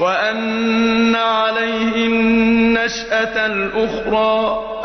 وَأَنَّ عَلَيْهِ النَّشْأَةَ الْأُخْرَىٰ.